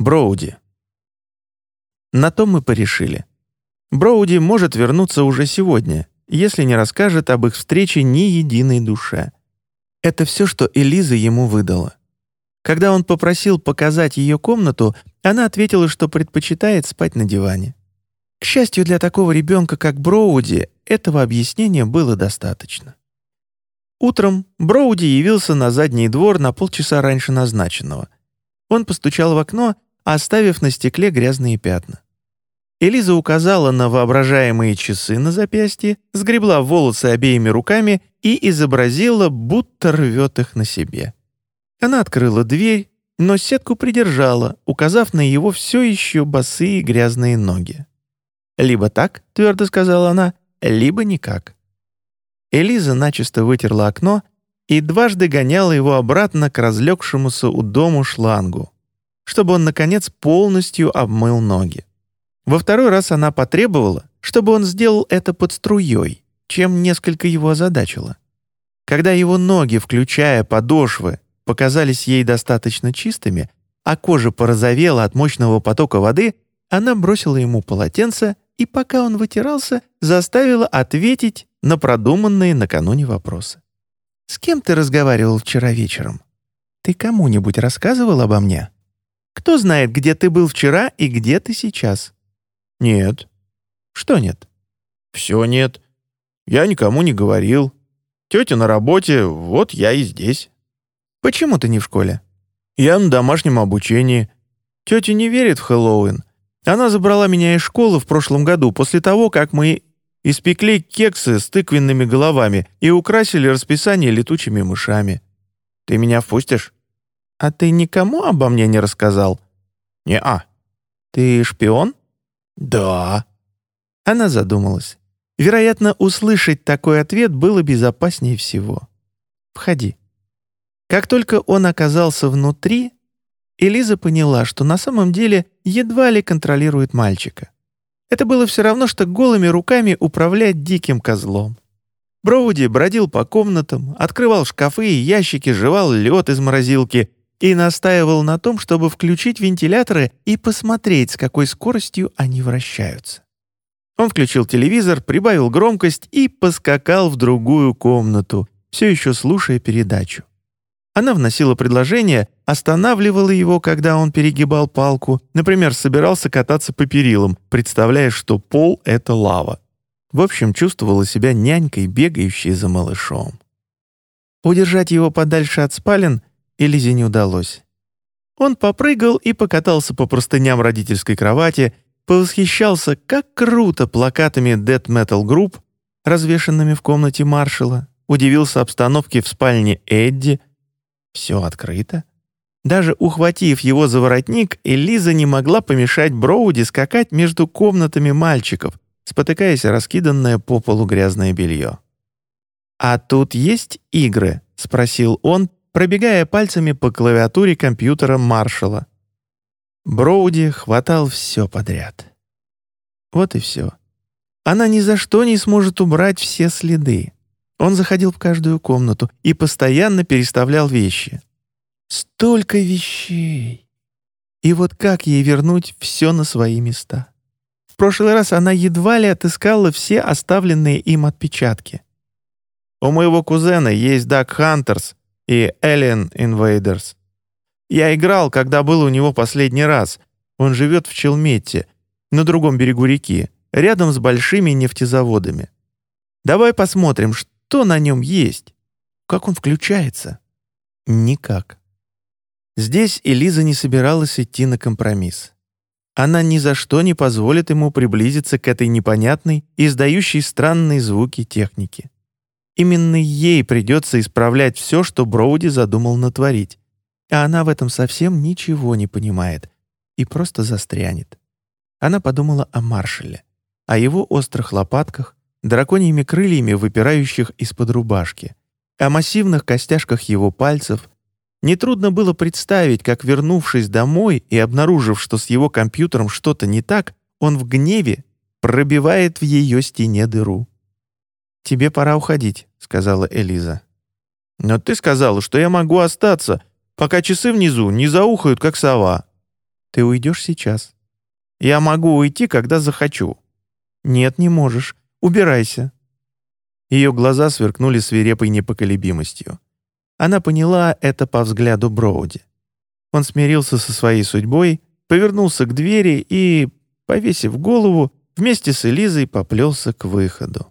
Броуди. На то мы порешили. Броуди может вернуться уже сегодня, если не расскажет об их встрече ни единой душе. Это все, что Элиза ему выдала. Когда он попросил показать ее комнату, она ответила, что предпочитает спать на диване. К счастью для такого ребенка, как Броуди, этого объяснения было достаточно. Утром Броуди явился на задний двор на полчаса раньше назначенного. Он постучал в окно оставив на стекле грязные пятна. Элиза указала на воображаемые часы на запястье, сгребла волосы обеими руками и изобразила, будто рвет их на себе. Она открыла дверь, но сетку придержала, указав на его все еще босые грязные ноги. «Либо так», — твердо сказала она, — «либо никак». Элиза начисто вытерла окно и дважды гоняла его обратно к разлегшемуся у дому шлангу чтобы он, наконец, полностью обмыл ноги. Во второй раз она потребовала, чтобы он сделал это под струей, чем несколько его озадачило. Когда его ноги, включая подошвы, показались ей достаточно чистыми, а кожа порозовела от мощного потока воды, она бросила ему полотенце и, пока он вытирался, заставила ответить на продуманные накануне вопросы. «С кем ты разговаривал вчера вечером? Ты кому-нибудь рассказывал обо мне?» Кто знает, где ты был вчера и где ты сейчас?» «Нет». «Что нет?» «Все нет. Я никому не говорил. Тетя на работе, вот я и здесь». «Почему ты не в школе?» «Я на домашнем обучении. Тетя не верит в Хэллоуин. Она забрала меня из школы в прошлом году, после того, как мы испекли кексы с тыквенными головами и украсили расписание летучими мышами. Ты меня впустишь?» «А ты никому обо мне не рассказал?» «Не-а». «Ты шпион?» «Да». Она задумалась. Вероятно, услышать такой ответ было безопаснее всего. «Входи». Как только он оказался внутри, Элиза поняла, что на самом деле едва ли контролирует мальчика. Это было все равно, что голыми руками управлять диким козлом. Броуди бродил по комнатам, открывал шкафы и ящики, жевал лед из морозилки и настаивал на том, чтобы включить вентиляторы и посмотреть, с какой скоростью они вращаются. Он включил телевизор, прибавил громкость и поскакал в другую комнату, все еще слушая передачу. Она вносила предложение, останавливала его, когда он перегибал палку, например, собирался кататься по перилам, представляя, что пол — это лава. В общем, чувствовала себя нянькой, бегающей за малышом. Удержать его подальше от спален и Лизе не удалось. Он попрыгал и покатался по простыням родительской кровати, повосхищался, как круто плакатами Death Metal Group, развешанными в комнате маршала, удивился обстановке в спальне Эдди. Все открыто. Даже ухватив его за воротник, Элиза не могла помешать Броуди скакать между комнатами мальчиков, спотыкаясь раскиданное по полу грязное белье. «А тут есть игры?» — спросил он, пробегая пальцами по клавиатуре компьютера Маршала. Броуди хватал все подряд. Вот и все. Она ни за что не сможет убрать все следы. Он заходил в каждую комнату и постоянно переставлял вещи. Столько вещей! И вот как ей вернуть все на свои места? В прошлый раз она едва ли отыскала все оставленные им отпечатки. «У моего кузена есть Дак Хантерс», и Alien Invaders. Я играл, когда был у него последний раз. Он живет в Челметте, на другом берегу реки, рядом с большими нефтезаводами. Давай посмотрим, что на нем есть. Как он включается? Никак. Здесь Элиза не собиралась идти на компромисс. Она ни за что не позволит ему приблизиться к этой непонятной, издающей странные звуки технике. Именно ей придется исправлять все, что Броуди задумал натворить. А она в этом совсем ничего не понимает и просто застрянет. Она подумала о маршале, о его острых лопатках, драконьими крыльями, выпирающих из-под рубашки, о массивных костяшках его пальцев. Нетрудно было представить, как, вернувшись домой и обнаружив, что с его компьютером что-то не так, он в гневе пробивает в ее стене дыру. «Тебе пора уходить», — сказала Элиза. «Но ты сказала, что я могу остаться, пока часы внизу не заухают, как сова». Ты уйдешь сейчас. Я могу уйти, когда захочу. Нет, не можешь. Убирайся. Ее глаза сверкнули свирепой непоколебимостью. Она поняла это по взгляду Броуди. Он смирился со своей судьбой, повернулся к двери и, повесив голову, вместе с Элизой поплелся к выходу.